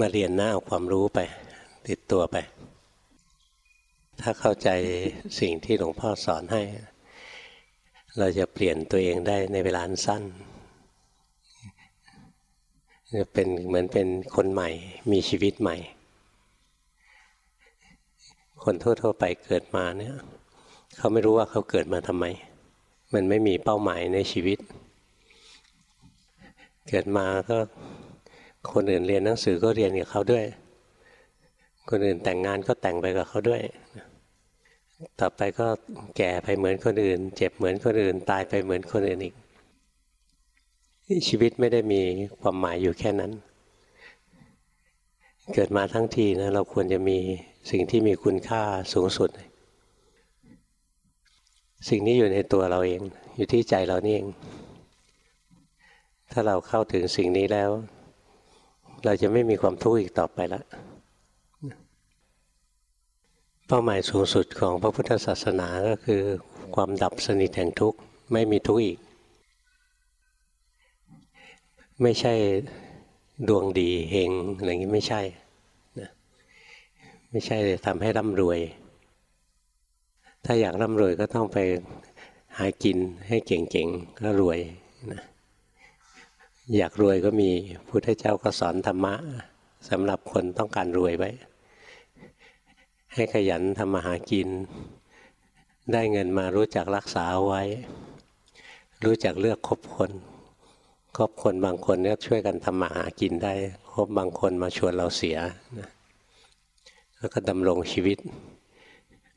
มาเรียนหน้าเอาความรู้ไป ติดตัวไป ถ้าเข้าใจสิ่งที่หลวงพ่อสอนให้ เราจะเปลี่ยนตัวเองได้ในเวลาสั้นจะเป็นเหมือนเป็นคนใหม่มีชีวิตใหม่ คนทั่วๆไปเกิดมาเนี่ยเขาไม่รู้ว่าเขาเกิดมาทำไม มันไม่มีเป้าหมายในชีวิต เกิดมาก็ คนอื่นเรียนหนังสือก็เรียนกับเขาด้วย คนอื่นแต่งงานก็แต่งไปกับเขาด้วย ต่อไปก็แก่ไปเหมือนคนอื่น เจ็บเหมือนคนอื่น ตายไปเหมือนคนอื่นอีก ชีวิตไม่ได้มีความหมายอยู่แค่นั้น เกิดมาทั้งทีนะเราควรจะมีสิ่งที่มีคุณค่าสูงสุด สิ่งนี้อยู่ในตัวเราเอง อยู่ที่ใจเรานี่เอง ถ้าเราเข้าถึงสิ่งนี้แล้ว เราจะไม่มีความทุกข์อีกต่อไปแล้วเป้าหมายสูงสุดของพระพุทธศาสนาก็คือ ความดับสนิทแห่งทุกข์ไม่มีทุกข์อีก ไม่ใช่ดวงดีเฮงอะไรอย่างนี้ไม่ใช่นะไม่ใช่ทำให้ร่ำรวย ถ้าอยากร่ำรวยก็ต้องไปหากินให้เก่งๆก็รวยนะ อยากรวยก็มีพุทธเจ้าก็สอนธรรมะสำหรับคนต้องการรวยไว้ ให้ขยันทำมาหากิน ได้เงินมารู้จักรักษาไว้ รู้จักเลือกคบคนคบคนบางคนเนี่ยช่วยกันทำมาหากินได้คบบางคนมาชวนเราเสียนะแล้วก็ดำรงชีวิต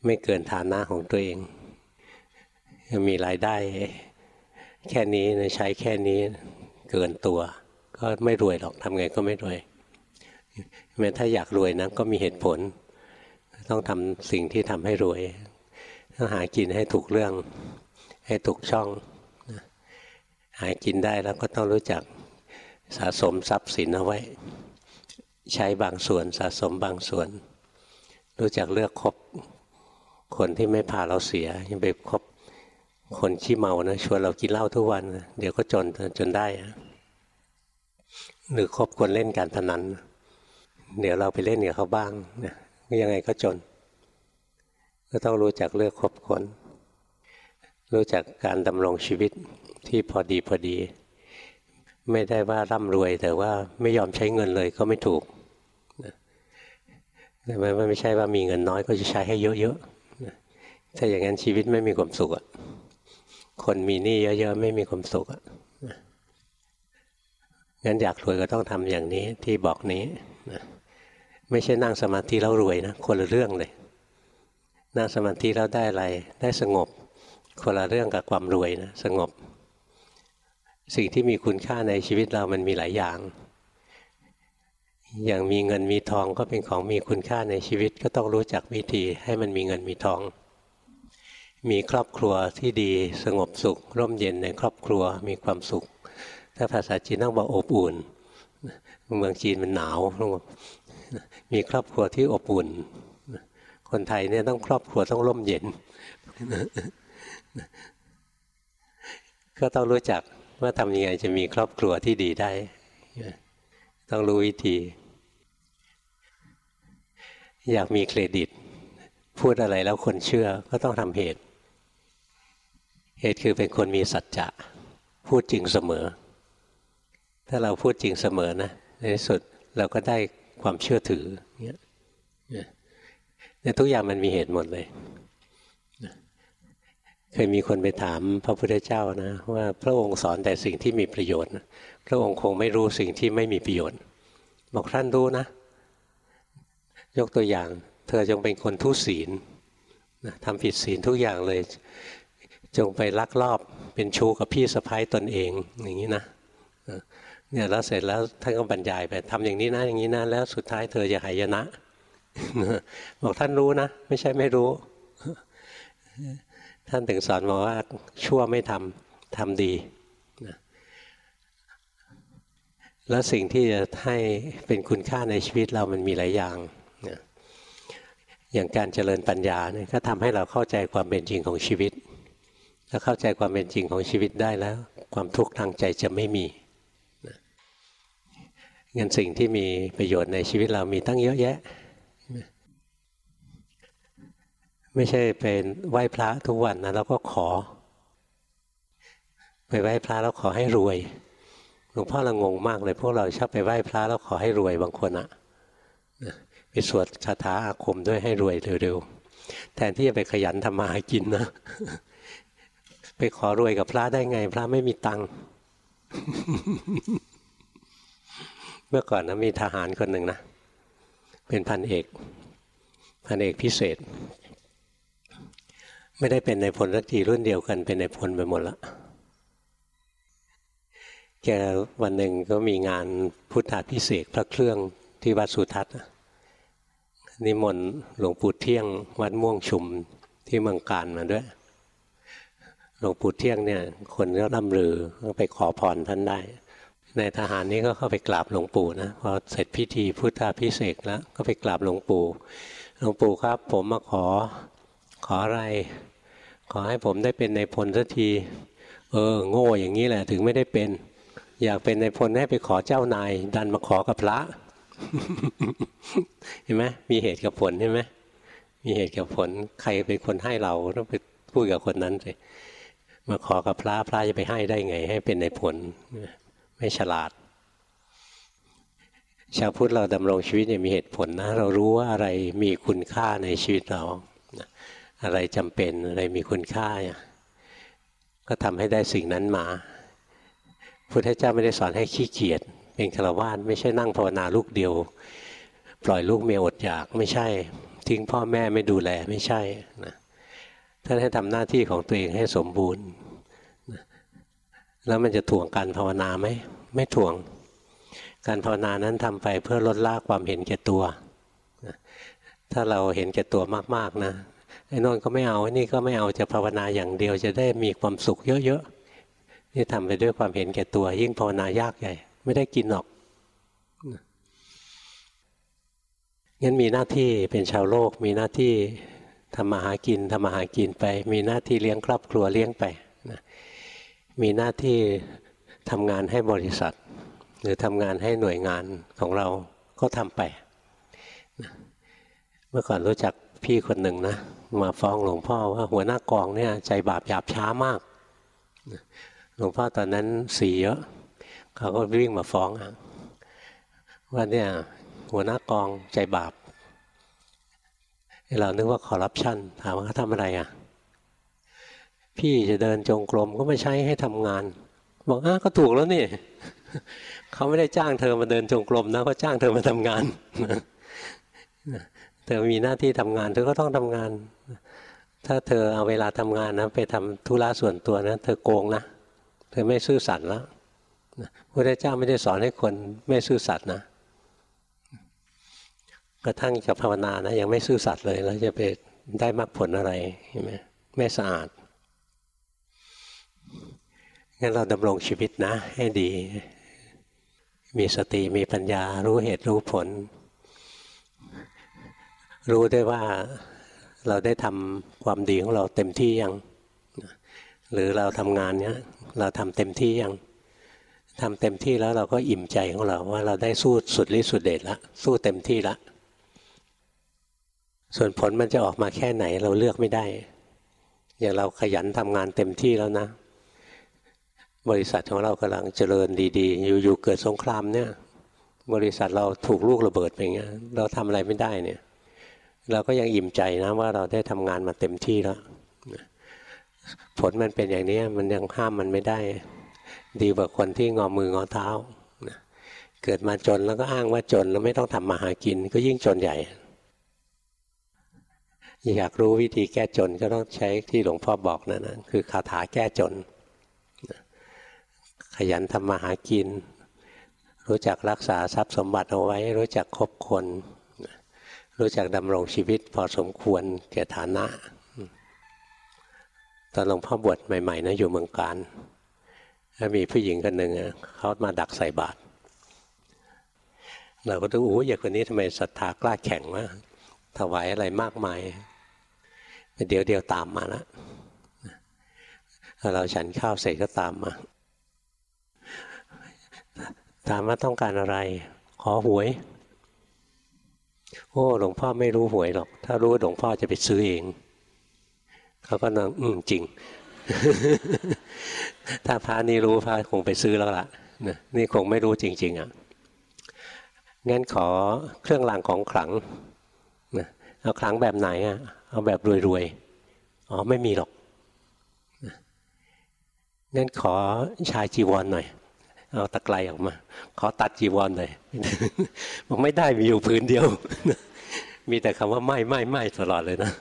ไม่เกินฐานะของตัวเองมีรายได้ แค่นี้นะใช้แค่นี้ เกินตัว ก็ไม่รวยหรอกทำไงก็ไม่รวยแม้ถ้าอยากรวยนะก็มีเหตุผล ต้องทำสิ่งที่ทำให้รวยต้องหากินให้ถูกเรื่อง ให้ถูกช่อง หากินได้แล้วก็ต้องรู้จักสะสมทรัพย์สินเอาไว้ ใช้บางส่วนสะสมบางส่วน รู้จักเลือกคบคนที่ไม่พาเราเสียยังไปคบ คนขี้เมานะชวนเรากินเหล้าทุกวัน เดี๋ยวก็จนจนได้หรือคบคนเล่นการพนัน เดี๋ยวเราไปเล่นกับเขาบ้างเนี่ยยังไงก็จน ก็ต้องรู้จักเลือกคบคน รู้จักการดำรงชีวิตที่พอดีพอดี ไม่ได้ว่าร่ำรวยแต่ว่าไม่ยอมใช้เงินเลยก็ไม่ถูกแต่ไม่ใช่ว่ามีเงินน้อยก็จะใช้ให้เยอะๆถ้าอย่างนั้นชีวิตไม่มีความสุขอะ คนมีหนี้เยอะๆไม่มีความสุขงั้นอยากรวยก็ต้องทำอย่างนี้ที่บอกนี้นะไม่ใช่นั่งสมาธิแล้วรวยนะคนละเรื่องเลย นั่งสมาธิแล้วได้อะไร ได้สงบ คนละเรื่องกับความรวยนะสงบ สิ่งที่มีคุณค่าในชีวิตเรามันมีหลายอย่าง อย่างมีเงินมีทองก็เป็นของมีคุณค่าในชีวิตก็ต้องรู้จักวิธีให้มันมีเงินมีทอง มีครอบครัวที่ดีสงบสุข ร่มเย็นในครอบครัวมีความสุข ถ้าภาษาจีนต้องบอกอบอุ่น เมืองจีนมันหนาวมีครอบครัวที่อบอุ่น คนไทยเนี่ยต้องครอบครัวต้องร่มเย็น ก็ต้องรู้จักว่าทำยังไงจะมีครอบครัวที่ดีได้ ต้องรู้วิธี อยากมีเครดิต พูดอะไรแล้วคนเชื่อก็ต้องทำเหตุ เหตุคือเป็นคนมีสัจจะพูดจริงเสมอ ถ้าเราพูดจริงเสมอนะในที่สุดเราก็ได้ความเชื่อถือเนี่ยเนี่ยทุกอย่างมันมีเหตุหมดเลยเคยมีคนไปถามพระพุทธเจ้านะว่าพระองค์สอนแต่สิ่งที่มีประโยชน์ พระองค์คงไม่รู้สิ่งที่ไม่มีประโยชน์ บอกท่านรู้นะ ยกตัวอย่าง เธอจงเป็นคนทุศีลทำผิดศีลทุกอย่างเลย จงไปลักลอบเป็นชู้กับพี่สะพ้ายตนเองอย่างนี้นะเนี่ยแล้วเสร็จแล้วท่านก็บรรยายไปทำอย่างนี้นะอย่างนี้นะแล้วสุดท้ายเธอจะหายนะบอกท่านรู้นะ ไม่ใช่ไม่รู้ ท่านถึงสอนมาว่าชั่วไม่ทำทำดีแล้วสิ่งที่จะให้เป็นคุณค่าในชีวิตเรามันมีหลายอย่าง อย่างการเจริญปัญญาเนี่ยก็ทำให้เราเข้าใจความเป็นจริงของชีวิต ถ้าเข้าใจความเป็นจริงของชีวิตได้แล้ว ความทุกข์ทางใจจะไม่มีเงินสิ่งที่มีประโยชน์ในชีวิตเรามีตั้งเยอะแยะ ไม่ใช่เป็นไหว้พระทุกวันนะแล้วก็ขอ ไปไหว้พระแล้วขอให้รวยหลวงพ่อเรางงมากเลย พวกเราชอบไปไหว้พระแล้วขอให้รวยบางคนอะไปสวดคาถาอาคมด้วยให้รวยเร็วๆแทนที่จะไปขยันทำมาหากินนะ ไปขอรวยกับพระได้ไง พระไม่มีตังค์เมื่อก่อนนะมีทหารคนหนึ่งนะเป็นพันเอก พันเอกพิเศษ ไม่ได้เป็นในพลรักทีรุ่นเดียวกัน เป็นในพลไปหมดละแกวันหนึ่งก็มีงานพุทธาพิเศษพระเครื่องที่วัดสุทัศน์นิมนต์หลวงปู่เที่ยงวัดม่วงชุมที่เมืองการมาด้วย หลวงปู่เที่ยงเนี่ย คนก็ร่ำลือก็ไปขอพรท่านได้ ในทหารนี้ก็เข้าไปกราบหลวงปู่นะพอเสร็จพิธีพุทธาพิเศษแล้วก็ไปกราบหลวงปู่หลวงปู่ครับ ผมมาขอขออะไร ขอให้ผมได้เป็นในพลสักที เออ โง่อย่างนี้แหละ ถึงไม่ได้เป็น อยากเป็นในพลให้ไปขอเจ้านาย ดันมาขอกับพระ เห็นไหมมีเหตุกับผลใช่ไหมมีเหตุกับผล ใครเป็นคนให้เราต้องไปพูดกับคนนั้นสิ มาขอกับพระพระจะไปให้ได้ไง ให้เป็นในผล ไม่ฉลาด ชาวพุทธเราดำรงชีวิตเนี่ยมีเหตุผลนะ เรารู้ว่าอะไรมีคุณค่าในชีวิตเรา อะไรจำเป็นอะไรมีคุณค่า ก็ทำให้ได้สิ่งนั้นมาพุทธเจ้าไม่ได้สอนให้ขี้เกียจเป็นฆราวาสไม่ใช่นั่งภาวนาลูกเดียว ปล่อยลูกเมียอดอยากไม่ใช่ ทิ้งพ่อแม่ไม่ดูแลไม่ใช่นะ ท่านให้ทำหน้าที่ของตัวเองให้สมบูรณ์ แล้วมันจะถ่วงการภาวนาไหม ไม่ถ่วง การภาวนานั้นทำไปเพื่อลดละความเห็นแก่ตัว ถ้าเราเห็นแก่ตัวมากๆนะไอ้นนก็ไม่เอาไอ้นี่ก็ไม่เอาจะภาวนาอย่างเดียวจะได้มีความสุขเยอะๆนี่ทำไปด้วยความเห็นแก่ตัว ยิ่งภาวนายากใหญ่ ไม่ได้กินหรอกงั้นมีหน้าที่เป็นชาวโลกมีหน้าที่ ทำมาหากินทำมาหากินไป มีหน้าที่เลี้ยงครอบครัวเลี้ยงไปมีหน้าที่ทำงานให้บริษัท หรือทำงานให้หน่วยงานของเราก็ทำไปเมื่อก่อนรู้จักพี่คนหนึ่งนะมาฟ้องหลวงพ่อว่าหัวหน้ากองเนี่ยใจบาปหยาบช้ามากหลวงพ่อตอนนั้นสีเยอะเขาก็วิ่งมาฟ้องว่าเนี่ยหัวหน้ากองใจบาป เรานึกว่าคอร์รัปชันถามว่าเขาทำอะไรอะ พี่จะเดินจงกรมก็ไม่ใช้ให้ทำงาน บอกอ้าก็ถูกแล้วนี่เขาไม่ได้จ้างเธอมาเดินจงกรมนะเขาจ้างเธอมาทำงานเธอมีหน้าที่ทำงาน เธอก็ต้องทำงาน ถ้าเธอเอาเวลาทำงานนะไปทำธุระส่วนตัวนะเธอโกงนะเธอไม่ซื่อสัตย์แล้วพระเจ้าไม่ได้สอนให้คนไม่ซื่อสัตย์นะ กระทั่งจะภาวนานะยังไม่ซื่อสัตย์เลยแล้วจะไปได้มรรคผลอะไรใช่ไหมไม่สะอาดงั้นเราดำรงชีวิตนะ ให้ดี มีสติมีปัญญา รู้เหตุรู้ผล รู้ได้ว่าเราได้ทำความดีของเราเต็มที่ยัง หรือเราทำงานเนี้ยเราทำเต็มที่ยังทำเต็มที่แล้วเราก็อิ่มใจของเราว่าเราได้สู้สุดฤทธิ์สุดเดชละสู้เต็มที่ละ ส่วนผลมันจะออกมาแค่ไหนเราเลือกไม่ได้ อย่างเราขยันทำงานเต็มที่แล้วนะ บริษัทของเรากำลังเจริญดีๆ อยู่ๆเกิดสงครามเนี่ย บริษัทเราถูกลูกระเบิดไปเงี้ยเราทำอะไรไม่ได้เนี่ย เราก็ยังอิ่มใจนะว่าเราได้ทำงานมาเต็มที่แล้วผลมันเป็นอย่างนี้มันยังห้ามมันไม่ได้ ดีกว่าคนที่งอมืองอเท้าเกิดมาจนแล้วก็อ้างว่าจนแล้วไม่ต้องทำมาหากิน ก็ยิ่งจนใหญ่ อยากรู้วิธีแก้จนก็ต้องใช้ที่หลวงพ่อบอกนั่นนะคือคาถาแก้จน ขยันทำมาหากิน รู้จักรักษาทรัพย์สมบัติเอาไว้ รู้จักคบคน รู้จักดำรงชีวิตพอสมควรแก่ฐานะ ตอนหลวงพ่อบวชใหม่ๆนะอยู่เมืองการแล้วมีผู้หญิงคนหนึ่งเขามาดักใส่บาตรเราก็ดูโอ้ยอย่างคนนี้ทำไมศรัทธากล้าแข็งวะถวายอะไรมากมาย เดี๋ยวเดียวตามมาล้วเราฉันข้าวเสร็จก็ตามมา ถามว่าต้องการอะไร ขอหวย โอ้หลวงพ่อไม่รู้หวยหรอก ถ้ารู้หลวงพ่อจะไปซื้อเอง เขาก็นั่งอืมจริง ถ้าพระนี่รู้พระคงไปซื้อแล้วล่ะนี่คงไม่รู้จริง ๆอะงั้นขอเครื่องรางของขลัง เอาขลังแบบไหนอะเอาแบบรวยๆอ๋อไม่มีหรอกงั้นขอชายจีวรหน่อย เอาตะไคร้ออกมา ขอตัดจีวรหน่อยบอกไม่ได้มีอยู่พื้นเดียว มีแต่คำว่าไม่ไม่ไม่ตลอดเลยนะ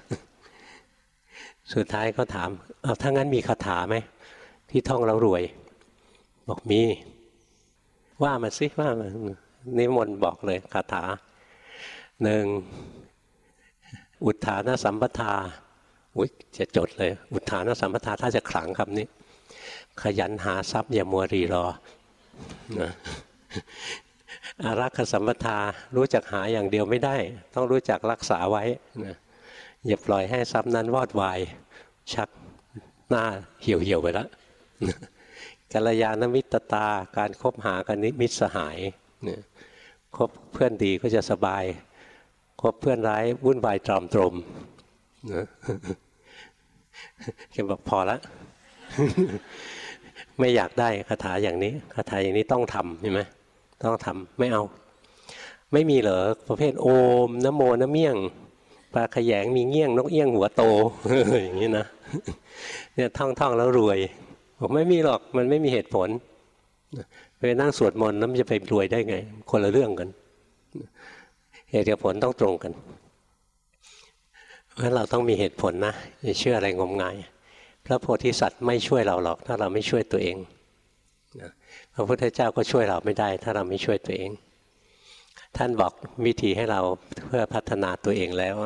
สุดท้ายก็ถามเอาถ้างั้นมีคาถาไหมที่ท่องแล้วรวย บอกมี ว่ามาสิว่ามานิมนต์บอกเลยคาถาหนึ่ง อุทานสัมปทาอุ้ยจะจดเลย อุทานสัมปทาถ้าจะขลังคำนี้ ขยันหาทรัพย์อย่ามัวรีรอนะอารักษสัมปทารู้จักหาอย่างเดียวไม่ได้ ต้องรู้จักรักษาไว้นะอย่าปล่อยให้ทรัพย์นั้นวอดวาย ชักหน้าเหี่ยวเหี่ยวไปแล้วกัลยาณมิตรตาการคบหากันนิมิตสหายเนี่ยคบเพื่อนดีก็จะสบาย คบเพื่อนร้ายวุ่นวายตรอมตรมนะแกบอกพอละไม่อยากได้คาถาอย่างนี้คาถาอย่างนี้ต้องทำใช่ไหมต้องทำไม่เอา ไม่มีเหรอประเภทโอมน้โมน้เมี่ยงปลาขยงมีเงี้ยงนกเอี้ยงหัวโตอย่างนี้นะเนี่ยท่องท่องแล้วรวยบอกไม่มีหรอกมันไม่มีเหตุผลไปนั่งสวดมนต์แล้วมันจะไปรวยได้ไง คนละเรื่องกัน เหตุกับผลต้องตรงกัน เพราะเราต้องมีเหตุผลนะอย่าเชื่ออะไรงมงาย พระโพธิสัตว์ไม่ช่วยเราหรอก ถ้าเราไม่ช่วยตัวเองพระพุทธเจ้าก็ช่วยเราไม่ได้ ถ้าเราไม่ช่วยตัวเอง ท่านบอกวิธีให้เราเพื่อพัฒนาตัวเองแล้ว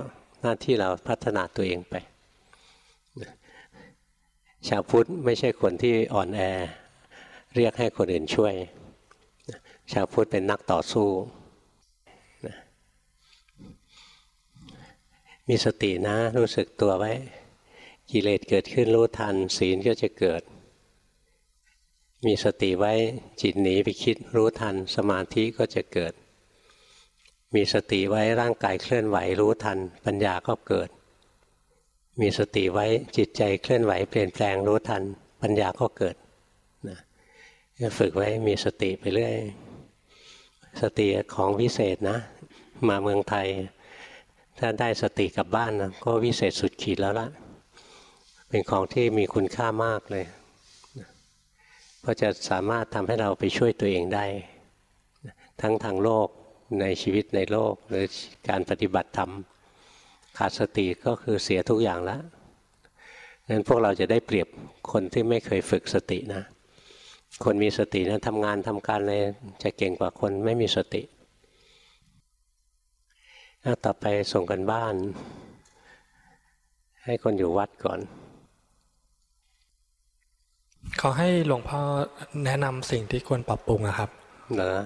หน้าที่เราพัฒนาตัวเองไปชาวพุทธไม่ใช่คนที่อ่อนแอ เรียกให้คนอื่นช่วย ชาวพุทธเป็นนักต่อสู้ มีสตินะ รู้สึกตัวไว้ กิเลสเกิดขึ้นรู้ทัน ศีลก็จะเกิด มีสติไว้จิตหนีไปคิดรู้ทัน สมาธิก็จะเกิด มีสติไว้ร่างกายเคลื่อนไหวรู้ทัน ปัญญาก็เกิด มีสติไว้จิตใจเคลื่อนไหวเปลี่ยนแปลงรู้ทัน ปัญญาก็เกิดนะฝึกไว้มีสติไปเรื่อยสติของวิเศษนะ มาเมืองไทย ถ้าได้สติกลับบ้านนะก็วิเศษสุดขีดแล้วละเป็นของที่มีคุณค่ามากเลยเพราะจะสามารถทำให้เราไปช่วยตัวเองได้ ทั้งทางโลกในชีวิตในโลกหรือการปฏิบัติธรรมขาดสติก็คือเสียทุกอย่างแล้วนั้นพวกเราจะได้เปรียบคนที่ไม่เคยฝึกสตินะ คนมีสตินะทำงานทำการเลยจะเก่งกว่าคนไม่มีสติ ต่อไปส่งกันบ้าน ให้คนอยู่วัดก่อน ขอให้หลวงพ่อแนะนำสิ่งที่ควรปรับปรุงนะครับเหรอ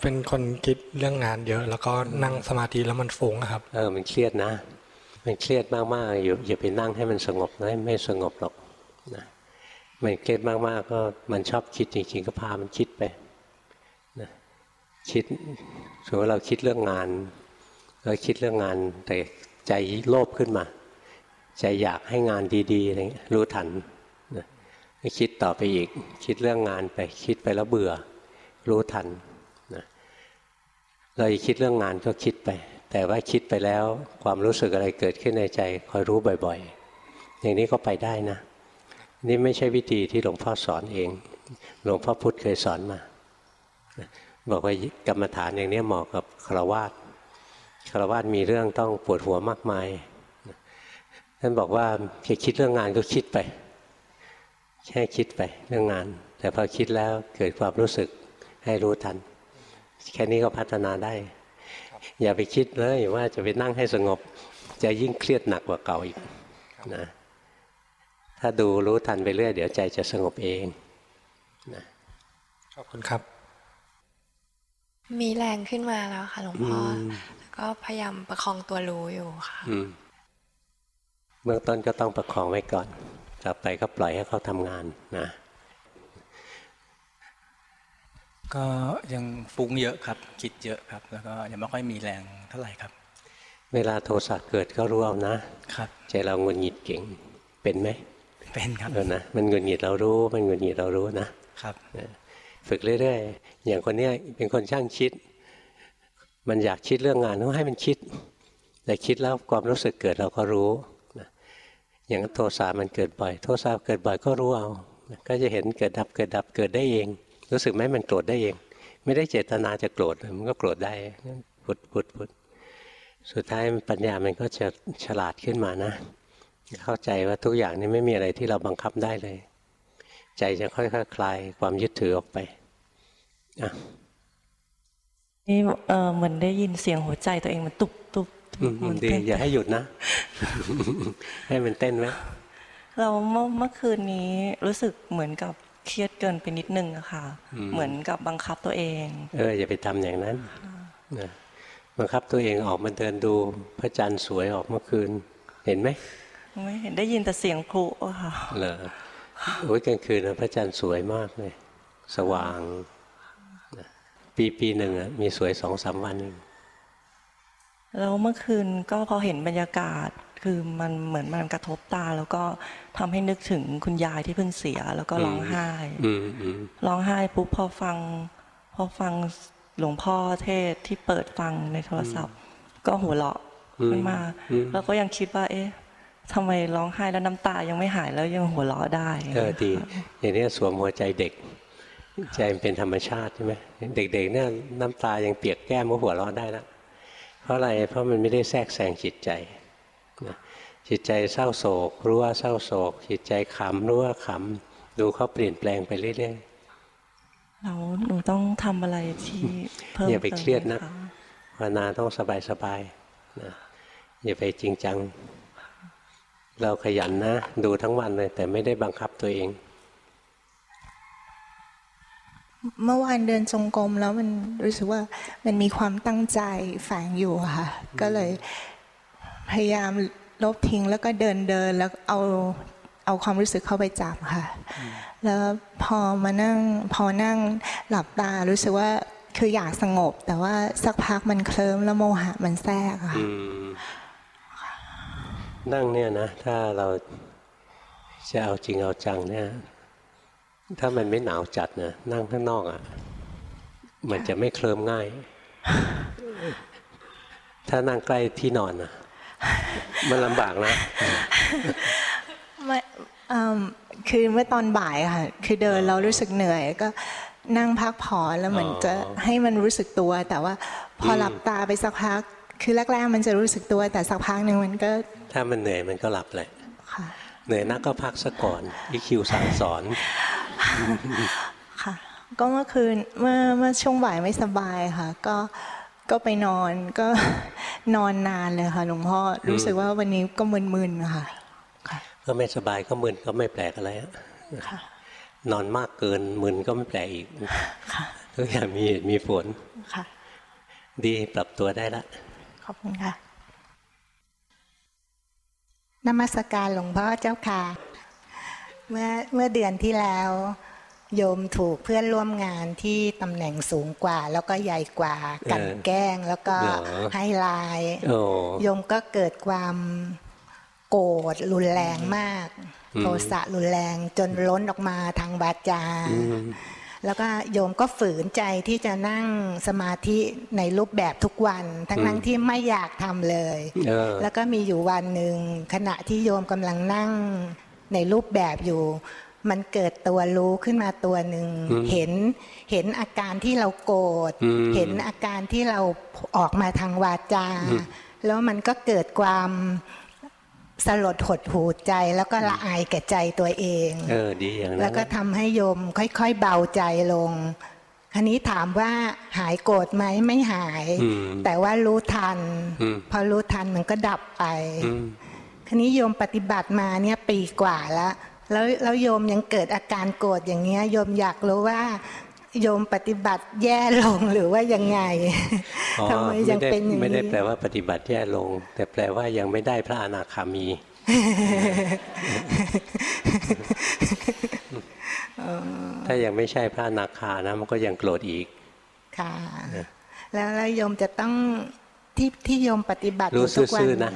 เป็นคนคิดเรื่องงานเยอะ แล้วก็นั่งสมาธิแล้วมันฟุ้งครับ เออมันเครียดนะ มันเครียดมากๆอยู่อย่าไปนั่งให้มันสงบนะไม่สงบหรอกนะมันเครียดมากๆก็มันชอบคิดจริงๆก็พามันคิดไปนะคิดสมมติเราคิดเรื่องงาน เราคิดเรื่องงานแต่ใจโลภขึ้นมา ใจอยากให้งานดีๆอะไรรู้ทันคิดต่อไปอีก คิดเรื่องงานไปคิดไปแล้วเบื่อ รู้ทันนะเราคิดเรื่องงานก็คิดไป แต่ว่าคิดไปแล้วความรู้สึกอะไรเกิดขึ้นในใจคอยรู้บ่อย ๆ อย่างนี้ก็ไปได้นะ นี่ไม่ใช่วิธีที่หลวงพ่อสอนเอง หลวงพ่อพุธเคยสอนมาบอกว่ากรรมฐานอย่างนี้เหมาะกับคารวาส คารวาสมีเรื่องต้องปวดหัวมากมายท่านบอกว่าจะคิดเรื่องงานก็คิดไป แค่คิดไปเรื่องงาน แต่พอคิดแล้วเกิดความรู้สึกให้รู้ทัน แค่นี้ก็พัฒนาได้ อย่าไปคิดเลยว่าจะไปนั่งให้สงบ จะยิ่งเครียดหนักกว่าเก่าอีกนะถ้าดูรู้ทันไปเรื่อยเดี๋ยวใจจะสงบเองนะขอบคุณครับ มีแรงขึ้นมาแล้วค่ะหลวงพ่อแล้ว ก็พยายามประคองตัวรู้อยู่ค่ะเบื้องต้นก็ต้องประคองไว้ก่อน ต่อไปก็ปล่อยให้เขาทำงานนะ ก็ยังฟุ้งเยอะครับ คิดเยอะครับ แล้วก็ยังไม่ค่อยมีแรงเท่าไหร่ครับ เวลาโทสะเกิดก็รู้เอานะครับใจเราหงุดหงิดเก่งเป็นไหมเป็นครับเออนะมันหงุดหงิดเรารู้ มันหงุดหงิดเรารู้นะครับฝึกเรื่อยๆ อย่างคนเนี้ยเป็นคนช่างคิด มันอยากคิดเรื่องงานก็ให้มันคิด แต่คิดแล้วความรู้สึกเกิดเราก็รู้นะอย่างโทสะมันเกิดบ่อยโทสะเกิดบ่อยก็รู้เอานะก็จะเห็นเกิดดับเกิดดับเกิดได้เอง รู้สึกไหมมันโกรธได้เอง ไม่ได้เจตนาจะโกรธมันก็โกรธได้พุดพุดพุดสุดท้ายปัญญามันก็จะฉลาดขึ้นมานะ เข้าใจว่าทุกอย่างนี้ไม่มีอะไรที่เราบังคับได้เลย ใจจะค่อยๆคคลายความยึดถือออกไปอะ นี่เออเหมือนได้ยินเสียงหัวใจตัวเองมันตุบตุบตุอืบมมันดีเต้นอย่าให้หยุดนะ ให้มันเต้นไหมเราเมื่อเมื่อคืนนี้รู้สึกเหมือนกับเครียดเกินไปนิดนึงอะค่ะ เหมือนกับบังคับตัวเอง เอออย่าไปทำอย่างนั้นนะบังคับตัวเองออกมาเดินดูพระจันทร์สวยออกเมื่อคืน เห็นไหมไม่เห็นได้ยินแต่เสียงพลุอะค่ะเหรอโอ้ยกลางคืนนะพระจันทร์สวยมากเลย สว่างนะ ปีปีหนึ่งอะมีสวยสองสามวันเองแล้วเมื่อคืนก็พอเห็นบรรยากาศคือมันเหมือนมันกระทบตา แล้วก็ทำให้นึกถึงคุณยายที่เพิ่งเสีย แล้วก็ร้องไห้อืมอืมร้องไห้ปุ๊บพอฟัง พอฟังหลวงพ่อเทศที่เปิดฟังในโทรศัพท์ ก็หัวเราะขึ้นมา แล้วก็ยังคิดว่า เอ๊ะทำไมร้องไห้แล้วน้ำตายังไม่หายแล้วยังหัวเราะได้เออดีอย่างนี้สวมหัวใจเด็ก ใจมันเป็นธรรมชาติใช่ไหมเด็กๆเนี่ยน้ำตายังเปียกแก้มก็หัวเราะได้แล้วเพราะอะไรเพราะมันไม่ได้แทรกแซงจิตใจนะจิตใจเศร้าโศกรู้ว่าเศร้าโศก จิตใจขำรู้ว่าขำดูเขาเปลี่ยนแปลงไปเรื่อยแล้วหนูต้องทำอะไรที่เพิ่มอย่าไปติมเครียดนะไหมคๆภาวนาต้องสบายๆนะอย่าไปจริงจัง เราขยันนะ ดูทั้งวันเลยแต่ไม่ได้บังคับตัวเอง เมื่อวานเดินจงกรมแล้วมันรู้สึกว่ามันมีความตั้งใจแฝงอยู่อะค่ะ ก็เลยพยายามลบทิ้งแล้วก็เดินเดินแล้วเอาเอาความรู้สึกเข้าไปจับค่ะ แล้วพอมานั่งพอนั่งหลับตารู้สึกว่าคืออยากสงบ แต่ว่าสักพักมันเคลิ้มแล้วโมหะมันแทรกอะค่ะอืมนั่งเนี่ยนะ ถ้าเราจะเอาจริงเอาจังเนี่ย ถ้ามันไม่หนาวจัดนะนั่งข้างนอกอะ่ะ มันจะไม่เคลิ้มง่าย ถ้านั่งใกล้ที่นอนนะมันลำบากนะไม่อืมคือเมื่อตอนบ่ายอะค่ะ คือเดินเรารู้สึกเหนื่อยก็นั่งพักผ่อนแล้วเหมือนอ๋อจะให้มันรู้สึกตัว แต่ว่าพออมหลับตาไปสักพัก คือแรกๆมันจะรู้สึกตัวแต่สักพักหนึ่งมันก็ ถ้ามันเหนื่อยมันก็หลับแหละค่ะ เหนื่อยนักก็พักซะก่อนอีคิวสั่งสอนค่ะ ก็เมื่อคืนเมื่อเมื่อช่วงบ่ายไม่สบายค่ะ ก็ก็ไปนอนก็นอนนานเลยค่ะหลวงพ่อรู้สึกว่าวันนี้ก็มึนๆค่ะค่ะก็ไม่สบายก็มึนก็ไม่แปลกอะไรอะค่ะนอนมากเกินมึนก็ไม่แปลกอีกค่ะทุกอย่างมีเหตุมีผลค่ะ ดีปรับตัวได้ละขอบคุณค่ะ นมัสการหลวงพ่อเจ้าค่ะ เมื่อเมื่อเดือนที่แล้ว โยมถูกเพื่อนร่วมงานที่ตำแหน่งสูงกว่า แล้วก็ใหญ่กว่ากันเออแกล้งแล้วก็เหรอให้ลายโอ้โยมก็เกิดความโกรธรุนแรงมากอืมโทสะรุนแรงจนล้นออกมาทางบาจาอืม แล้วก็โยมก็ฝืนใจที่จะนั่งสมาธิในรูปแบบทุกวัน ทั้งอืนั้มงที่ไม่อยากทำเลยเออแล้วก็มีอยู่วันหนึ่งขณะที่โยมกำลังนั่งในรูปแบบอยู่ มันเกิดตัวรู้ขึ้นมาตัวหนึ่งอืมเห็นเห็นอาการที่เราโกรธอืมเห็นอาการที่เราออกมาทางวาจาอืมแล้วมันก็เกิดความ สลดหดหูใจแล้วก็ละอายแก่ใจตัวเอง เออดีอย่างนั้นแล้วก็นะทำให้โยมค่อยๆเบาใจลงคราวนี้ถามว่าหายโกรธไหมไม่หายอืมแต่ว่ารู้ทันอืมพอรู้ทันมันก็ดับไปอืมคราวนี้โยมปฏิบัติมาเนี่ยปีกว่าแล้วแล้วแล้วโยมยังเกิดอาการโกรธอย่างเงี้ยโยมอยากรู้ว่า โยมปฏิบัติแย่ลงหรือว่ายังไงอ๋อทำไมยังไม่ได้เป็นอย่างไม่ได้นี้แปลว่าปฏิบัติแย่ลง แต่แปลว่ายังไม่ได้พระอนาคามีอถ้ายังไม่ใช่พระอนาคานะมันก็ยังโกรธอีก ค่ะ แล้วแล้วโยมจะต้องที่ที่โยมปฏิบัติรู้ยู่ทุกวัซื่อๆนะ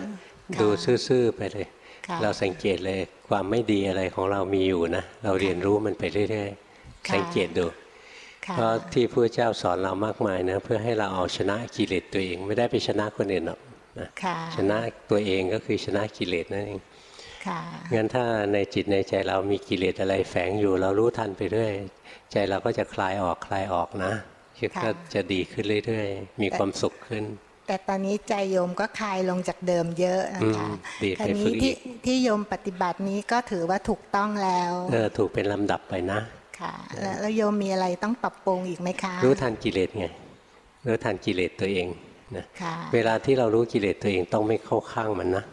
ค่ะดูซื่อๆไปเลยค่ะเราสังเกตเลยความไม่ดีอะไรของเรามีอยู่นะ เราเรียนรู้มันไปเรื่อยๆค่ะสังเกตดูค่ะ เพราะที่พระเจ้าสอนเรามากมายนะเพื่อให้เราเอาชนะกิเลสตัวเอง ไม่ได้ไปชนะคนอื่นหรอกนะค่ะชนะตัวเองก็คือชนะกิเลสนั่นเองค่ะงั้นถ้าในจิตในใจเรามีกิเลสอะไรแฝงอยู่ เรารู้ทันไปเรื่อยใจเราก็จะคลายออกคลายออกนะชีวิตก็จะดีขึ้นเรื่อยๆ มีความสุขขึ้น แต่ตอนนี้ใจโยมก็คลายลงจากเดิมเยอะนะคะอืมดีคราวไปฝึนี้กอีที่กที่โยมปฏิบัตินี้ก็ถือว่าถูกต้องแล้วเออถูกเป็นลำดับไปนะ ค่ะแล้วแล้วโยมมีอะไรต้องปรับปรุงอีกไหมคะ รู้ทันกิเลสไงรู้ทันกิเลสตัวเองนะค่ะเวลาที่เรารู้กิเลสตัวเองต้องไม่เข้าข้างมันนะ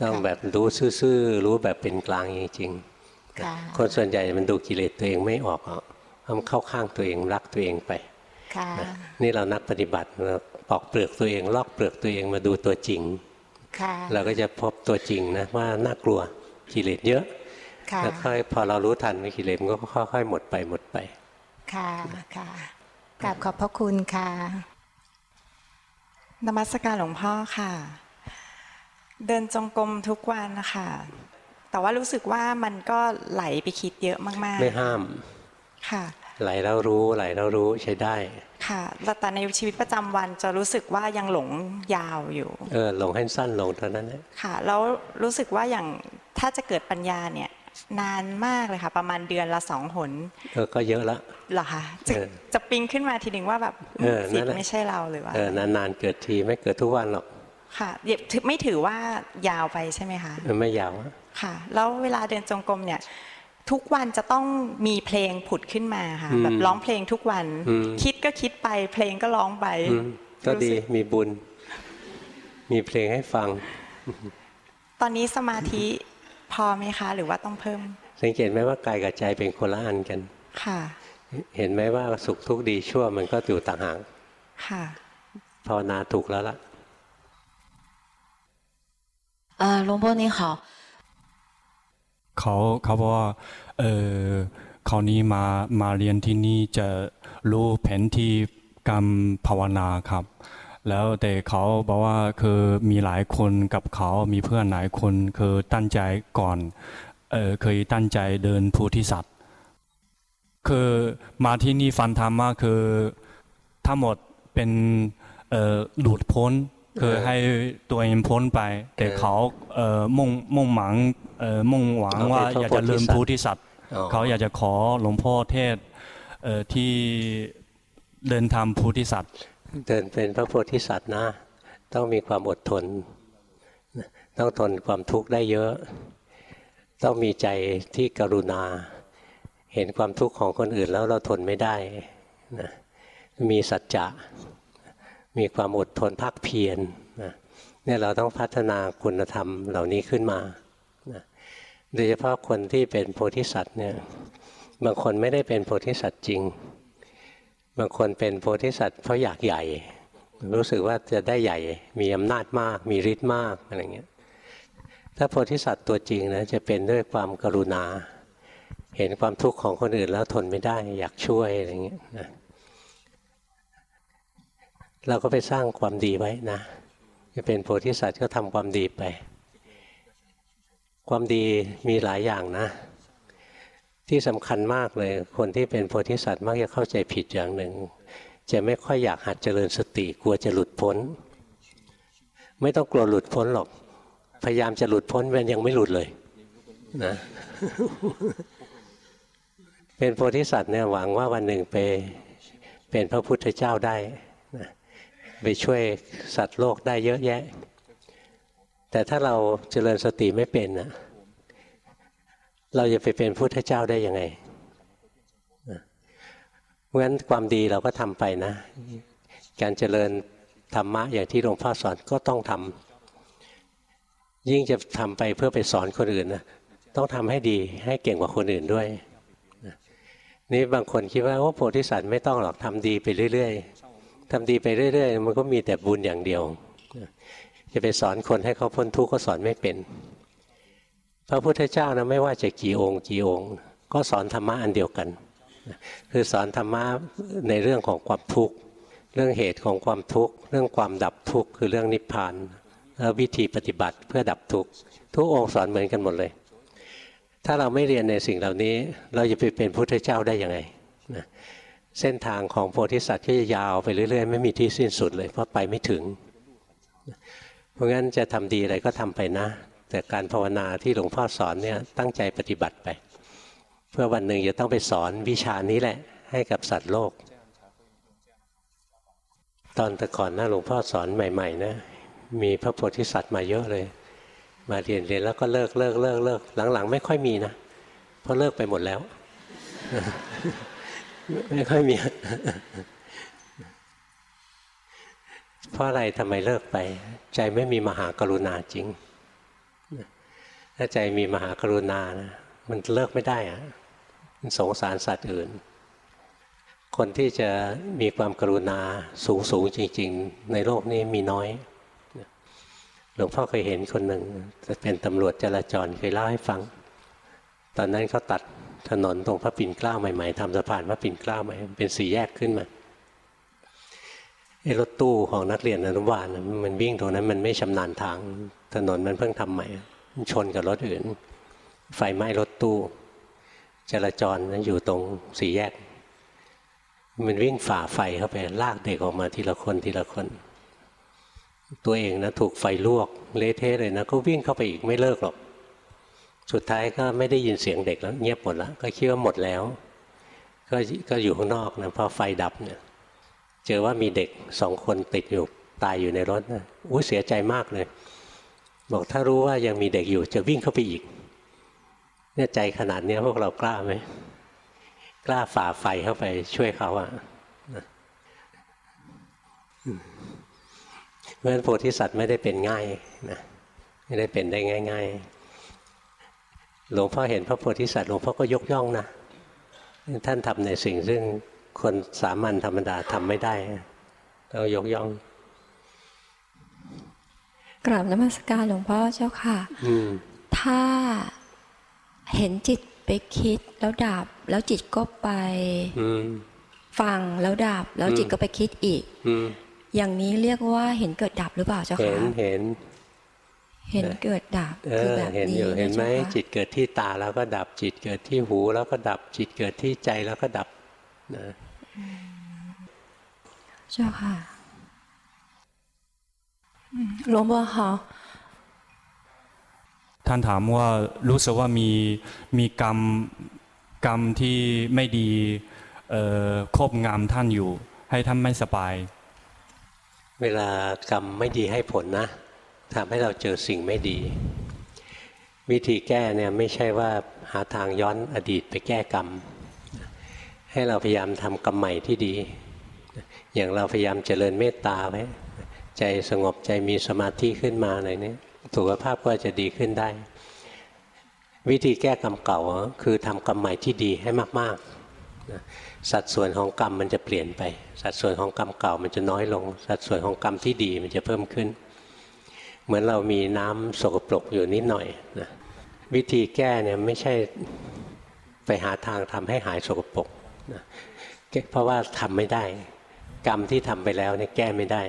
ต้องแบบรู้ซื่อๆรู้แบบเป็นกลางจริงๆค่ะคนส่วนใหญ่มันดูกิเลสตัวเองไม่ออกหรอกเพราะมันเข้าข้างตัวเองรักตัวเองไปค่ะนะนี่เรานักปฏิบัติเราปอกเปลือกตัวเอง ลอกเปลือกตัวเองมาดูตัวจริงค่ะเราก็จะพบตัวจริงนะว่าน่ากลัวกิเลสเยอะค่ะ แล้วค่อยพอเรารู้ทันว่ากิเลสมันก็ค่อยๆหมดไปหมดไป ค่ะค่ะกราบขอบพระคุณค่ะนมัสการหลวงพ่อค่ะ เดินจงกรมทุกวันนะคะแต่ว่ารู้สึกว่ามันก็ไหลไปคิดเยอะมากๆ ไม่ห้ามค่ะ ไหลแล้วรู้ไหลแล้วรู้ใช้ได้ค่ะแล้วแต่ในชีวิตประจำวันจะรู้สึกว่ายังหลงยาวอยู่ เออลงให้สั้นลงเท่านั้นแหละค่ะ แล้วรู้สึกว่าอย่างถ้าจะเกิดปัญญาเนี่ย นานมากเลยค่ะ ประมาณเดือนละสองหนเออก็เยอะละเหรอคะจะเออจะปิ๊งขึ้นมาทีหนึ่งว่าแบบเออสินั่นแหละไม่ใช่เราหรือว่าเออนานๆเกิดทีไม่เกิดทุกวันหรอกค่ะเดี๋ยวถือไม่ถือว่ายาวไปใช่ไหมคะมันไม่ยาวอะค่ะ แล้วเวลาเดินจงกรมเนี่ย ทุกวันจะต้องมีเพลงผุดขึ้นมาค่ะแบบร้องเพลงทุกวัน คิดก็คิดไป เพลงก็ร้องไปอืมก็ดีรู้สึมีบุญ มีเพลงให้ฟัง ตอนนี้สมาธิ พอไหมคะ หรือว่าต้องเพิ่ม สังเกตไหมว่ากายกับใจเป็นคนละอันกัน ค่ะ เห็นไหมว่าสุขทุกข์ดีชั่วมันก็อยู่ต่างหากค่ะภาวนาถูกแล้วล่ะเออหลวงพ่อนี่เขาเขาเขาบอกว่าเออคราวนี้มามาเรียนที่นี่จะรู้แผนที่กรรมภาวนาครับ แล้วแต่เขาบอกว่าคือมีหลายคนกับเขามีเพื่อนหลายคนคือตั้งใจก่อนเออเคยตั้งใจเดินโพุทธิสัตว์คือมาที่นี่ฟันธรรมว่าคือทั้งหมดเป็นเอ่อหลุดพ้นคือให้ตัวเองพ้นไป แต่เขาเอ่อมุ่งมุ่งหวังเอ่อมุ่งหวังว่าอยากจะเริ่มโพุทธิสัตว์อ๋อเขาอยากจะขอหลวงพ่อเทศเอ่อที่เดินทำโพุทธิสัตว์ เดินเป็นพระโพธิสัตว์นะ ต้องมีความอดทน ต้องทนความทุกข์ได้เยอะ ต้องมีใจที่กรุณา เห็นความทุกข์ของคนอื่นแล้วเราทนไม่ได้นะมีสัจจะ มีความอดทนภาคเพียรนะเนี่ยเราต้องพัฒนาคุณธรรมเหล่านี้ขึ้นมานะโดยเฉพาะคนที่เป็นโพธิสัตว์เนี่ยบางคนไม่ได้เป็นโพธิสัตว์จริง บางคนเป็นโพธิสัตว์เพราะอยากใหญ่ รู้สึกว่าจะได้ใหญ่ มีอำนาจมาก มีฤทธิ์มากอะไรเงี้ยถ้าโพธิสัตว์ตัวจริงนะจะเป็นด้วยความกรุณา เห็นความทุกข์ของคนอื่นแล้วทนไม่ได้ อยากช่วยอะไรเงี้ยนะเราก็ไปสร้างความดีไว้นะจะเป็นโพธิสัตว์ก็ทำความดีไป ความดีมีหลายอย่างนะ ที่สำคัญมากเลย คนที่เป็นโพธิสัตว์มักจะเข้าใจผิดอย่างหนึ่ง จะไม่ค่อยอยากหัดเจริญสติกลัวจะหลุดพ้น ไม่ต้องกลัวหลุดพ้นหรอก พยายามจะหลุดพ้นมันยังไม่หลุดเลยนะเป็นโพธิสัตว์เนี่ยหวังว่าวันหนึ่งไปเป็นพระพุทธเจ้าได้นะไปช่วยสัตว์โลกได้เยอะแยะ แต่ถ้าเราเจริญสติไม่เป็นนะ เราจะไปเป็นพุทธเจ้าได้ยังไงเพราะฉะนั้นความดีเราก็ทำไปนะ การเจริญธรรมะอย่างที่หลวงพ่อสอนก็ต้องทำยิ่งจะทำไปเพื่อไปสอนคนอื่นนะต้องทำให้ดีให้เก่งกว่าคนอื่นด้วยนี่บางคนคิดว่าโอ้โพธิสัตว์ไม่ต้องหรอกทำดีไปเรื่อยๆทำดีไปเรื่อย ๆ มันก็มีแต่บุญอย่างเดียว จะไปสอนคนให้เขาพ้นทุกข์ก็สอนไม่เป็น พระพุทธเจ้านะไม่ว่าจะกี่องค์กี่องค์ ก็สอนธรรมะอันเดียวกัน คือสอนธรรมะในเรื่องของความทุกข์เรื่องเหตุของความทุกข์เรื่องความดับทุกข์คือเรื่องนิพพานแล้ววิธีปฏิบัติเพื่อดับทุกข์ทุกองค์สอนเหมือนกันหมดเลย ถ้าเราไม่เรียนในสิ่งเหล่านี้ เราจะไปเป็นพุทธเจ้าได้ยังไงนะเส้นทางของโพธิสัตว์ก็จะยาวไปเรื่อยๆ ไม่มีที่สิ้นสุดเลยเพราะไปไม่ถึง เพราะงั้นจะทำดีอะไรก็ทำไปนะ แต่การภาวนาที่หลวงพ่อสอนเนี่ยตั้งใจปฏิบัติไป เพื่อวันหนึ่งจะต้องไปสอนวิชานี้แหละ ให้กับสัตว์โลก ตอนแต่ก่อนนะหลวงพ่อสอนใหม่ๆนะมีพระโพธิสัตว์มาเยอะเลย มาเรียนเรียนแล้วก็เลิกเลิกเลิกเลิกหลังๆ ไม่ค่อยมีนะเพราะเลิกไปหมดแล้วไม่ค่อยมีเพราะอะไรทำไมเลิกไป ใจไม่มีมหากรุณาจริง ถ้าใจมีมหากรุณานะมันเลิกไม่ได้อะมันสงสารสัตว์อื่น คนที่จะมีความกรุณาสูงสูงจริง ๆ ในโลกนี้มีน้อยหลวงพ่อเคยเห็นคนหนึ่งจะเป็นตำรวจจราจรเคยเล่าให้ฟัง ตอนนั้นเขาตัดถนนตรงพระปิ่นเกล้าใหม่ๆทำสะพานพระปิ่นเกล้าใหม่เป็นสี่แยกขึ้นมาไอ้รถตู้ของนักเรียนอนุบาลมันวิ่งตรงนั้นมันไม่ชำนาญทางถนนมันเพิ่งทำใหม่ ชนกับรถอื่น ไฟไหม้รถตู้ จราจรนั้นอยู่ตรงสี่แยก มันวิ่งฝ่าไฟเข้าไปลากเด็กออกมาทีละคนทีละคน ตัวเองนะถูกไฟลวกเละเทะเลยนะก็วิ่งเข้าไปอีกไม่เลิกหรอก สุดท้ายก็ไม่ได้ยินเสียงเด็กแล้ว เงียบหมดแล้วก็คิดว่าหมดแล้ว ก็ก็อยู่ข้างนอกนะพอไฟดับเนี่ยเจอว่ามีเด็กสองคนติดอยู่ตายอยู่ในรถนะอุ้ยเสียใจมากเลย บอกถ้ารู้ว่ายังมีเด็กอยู่จะวิ่งเข้าไปอีก เนี่ยใจขนาดนี้พวกเรากล้าไหมกล้าฝ่าไฟเข้าไปช่วยเขาอะเพราะฉะนั้นโพธิสัตว์ไม่ได้เป็นง่ายนะไม่ได้เป็นได้ง่าย ๆ หลวงพ่อเห็นพระโพธิสัตว์หลวงพ่อก็ยกย่องนะท่านทำในสิ่งซึ่งคนสามัญธรรมดาทำไม่ได้ต้องยกย่อง กราบนมัสการหลวงพ่อเจ้าค่ะถ้าเห็นจิตไปคิดแล้วดับ แล้วจิตก็ไปฟังแล้วดับ แล้วจิตก็ไปคิดอีกอย่างนี้เรียกว่าเห็นเกิดดับหรือเปล่าเจ้าค่ะเห็นเห็น เห็นเกิดดับคือแบบนี้เห็นอยู่เห็นไหมจิตเกิดที่ตาแล้วก็ดับจิตเกิดที่หูแล้วก็ดับจิตเกิดที่ใจแล้วก็ดับนะเจ้าค่ะ หลวงพ่อคะท่านถามว่ารู้สึกว่ามีมีกรรมกรรมที่ไม่ดีครบงามท่านอยู่ ให้ท่านไม่สบาย เวลากรรมไม่ดีให้ผลนะทำให้เราเจอสิ่งไม่ดี วิธีแก้เนี่ยไม่ใช่ว่าหาทางย้อนอดีตไปแก้กรรม ให้เราพยายามทำกรรมใหม่ที่ดี อย่างเราพยายามเจริญเมตตาไว้ ใจสงบใจมีสมาธิขึ้นมาอะไรนี้สุขภาพก็จะดีขึ้นได้ วิธีแก้กรรมเก่าคือทำกรรมใหม่ที่ดีให้มากๆสัดส่วนของกรรมมันจะเปลี่ยนไป สัดส่วนของกรรมเก่ามันจะน้อยลง สัดส่วนของกรรมที่ดีมันจะเพิ่มขึ้น เหมือนเรามีน้ำสกปรกอยู่นิดหน่อยนะวิธีแก้เนี่ยไม่ใช่ไปหาทางทำให้หายสกปรกนะเพราะว่าทำไม่ได้ กรรมที่ทำไปแล้วเนี่ยแก้ไม่ได้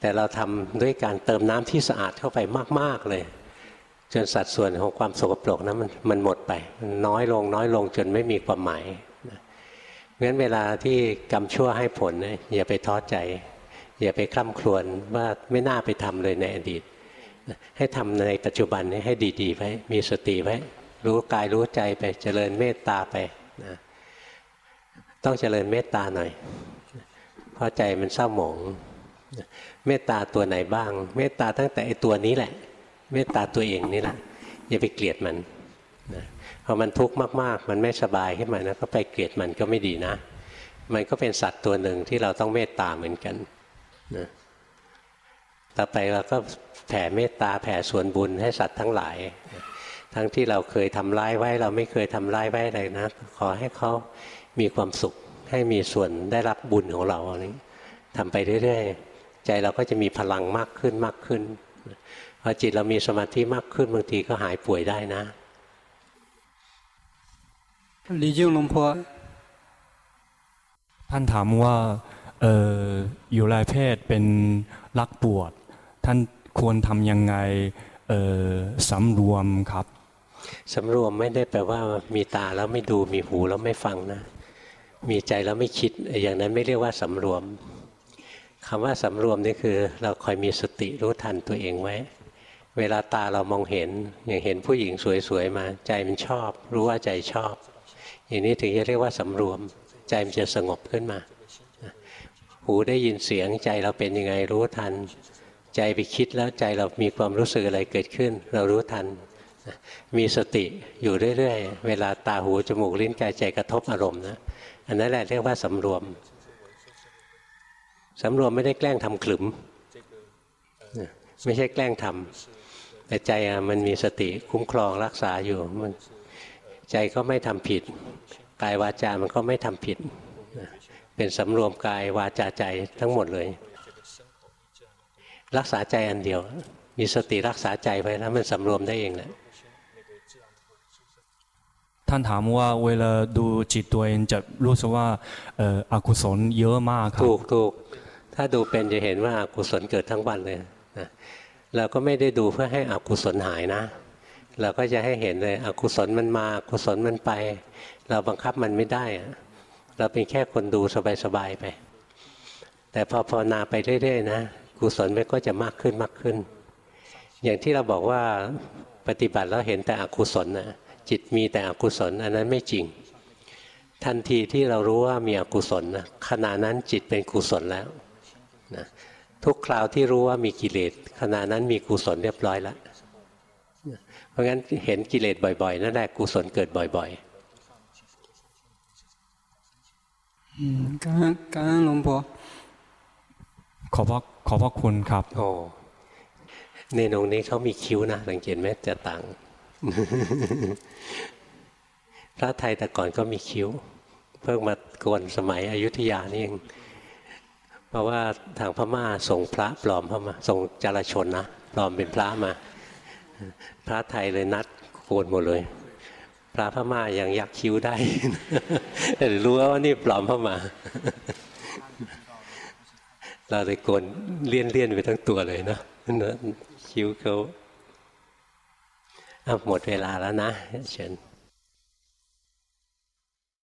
แต่เราทำด้วยการเติมน้ำที่สะอาดเข้าไปมาก ๆเลย จนสัดส่วนของความสกปรกนะมันมันหมดไปมันน้อยลงน้อยลงจนไม่มีความหมายงั้นเวลาที่กรรมชั่วให้ผลเนี่ยอย่าไปท้อใจ อย่าไปคล่ำครวญว่าไม่น่าไปทำเลยในอดีต ให้ทำในปัจจุบันนี้ให้ดีๆไว้มีสติไว้ รู้กายรู้ใจไปเจริญเมตตาไปนะต้องเจริญเมตตาหน่อยเพราะใจมันเศร้าหมอง เมตตาตัวไหนบ้าง เมตตาตั้งแต่ไอตัวนี้แหละ เมตตาตัวเองนี่แหละอย่าไปเกลียดมันนะพอมันทุกข์มากๆ มันไม่สบายขึ้นมานะก็ไปเกลียดมันก็ไม่ดีนะ มันก็เป็นสัตว์ตัวหนึ่งที่เราต้องเมตตาเหมือนกันนะต่อไปเราก็แผ่เมตตาแผ่ส่วนบุญให้สัตว์ทั้งหลาย ทั้งที่เราเคยทำร้ายไว้ เราไม่เคยทำร้ายไว้อะไรนะ ขอให้เขามีความสุขให้มีส่วนได้รับบุญของเราอนี้ทำไปเรื่อยๆ ใจเราก็จะมีพลังมากขึ้นมากขึ้นพอจิตเรามีสมาธิมากขึ้นบางทีก็หายป่วยได้นะลีจิ้งหลวงพ่อท่านถามว่าอออยู่รายเพศเป็นรักปวดท่านควรทำยังไงเออสำรวมครับสำรวมไม่ได้แปลว่ามีตาแล้วไม่ดูมีหูแล้วไม่ฟังนะ มีใจแล้วไม่คิด อย่างนั้นไม่เรียกว่าสำรวม คำว่าสำรวมนี่คือ เราคอยมีสติรู้ทันตัวเองไว้ เวลาตาเรามองเห็นอย่างเห็นผู้หญิงสวยๆมา ใจมันชอบ รู้ว่าใจชอบ อย่างนี้ถึงจะเรียกว่าสำรวม ใจมันจะสงบขึ้นมา หูได้ยินเสียงใจเราเป็นยังไงรู้ทัน ใจไปคิดแล้วใจเรามีความรู้สึกอะไรเกิดขึ้น เรารู้ทัน มีสติอยู่เรื่อยๆ เวลาตาหูจมูกลิ้นกายใจกระทบอารมณ์นะอันนั้นแหละเรียกว่าสำรวม สำรวมไม่ได้แกล้งทำขลุ่มไม่ใช่แกล้งทำแต่ใจมันมีสติคุ้มครองรักษาอยู่มันใจก็ไม่ทำผิดกายวาจามันก็ไม่ทำผิด เป็นสำรวมกายวาจาใจทั้งหมดเลย รักษาใจอันเดียว มีสติรักษาใจไว้แล้วมันสำรวมได้เองแหละท่านถามว่าเวลาดูจิตตัวเองจะรู้สึกว่าอกุศลเยอะมากครับถูกถูก ถ้าดูเป็นจะเห็นว่าอากุศลเกิดทั้งวันเลยนะเราก็ไม่ได้ดูเพื่อให้อกุศลหายนะ เราก็จะให้เห็นเลยอกุศลมันมาอกุศลมันไป เราบังคับมันไม่ได้เราเป็นแค่คนดูสบายๆไป แต่พอภาวนาไปเรื่อยๆนะกุศลมันก็จะมากขึ้นมากขึ้น อย่างที่เราบอกว่าปฏิบัติแล้วเห็นแต่อกุศลนะจิตมีแต่อกุศลอันนั้นไม่จริง ทันทีที่เรารู้ว่ามีอกุศลนะขณะนั้นจิตเป็นกุศลแล้ว นะทุกคราวที่รู้ว่ามีกิเลสขณะนั้นมีกุศลเรียบร้อยแล้วเพราะงั้นเห็นกิเลสบ่อยๆนั่นแหละกุศลเกิดบ่อยๆอืมการการหลวงพ่อขอบพระขอบพระคุณครับ โอ้ในตรงนี้เขามีคิ้วนะสังเกตไหมจะต่างพระไทยแต่ก่อนก็มีคิ้ว เพิ่งมาโกนสมัยอยุธยานี่เอง เพราะว่าทางพม่าส่งพระปลอมเข้ามาส่งจารชนนะปลอมเป็นพระมา พระไทยเลยนัดโกนหมดเลย พระพม่ายังยักคิ้วได้รู้ว่านี่ปลอมเข้ามา เราเลยโกนเลี่ยนเลี่ยนไปทั้งตัวเลยเนาะคิ้วเขาหมดเวลาแล้วนะเชิญ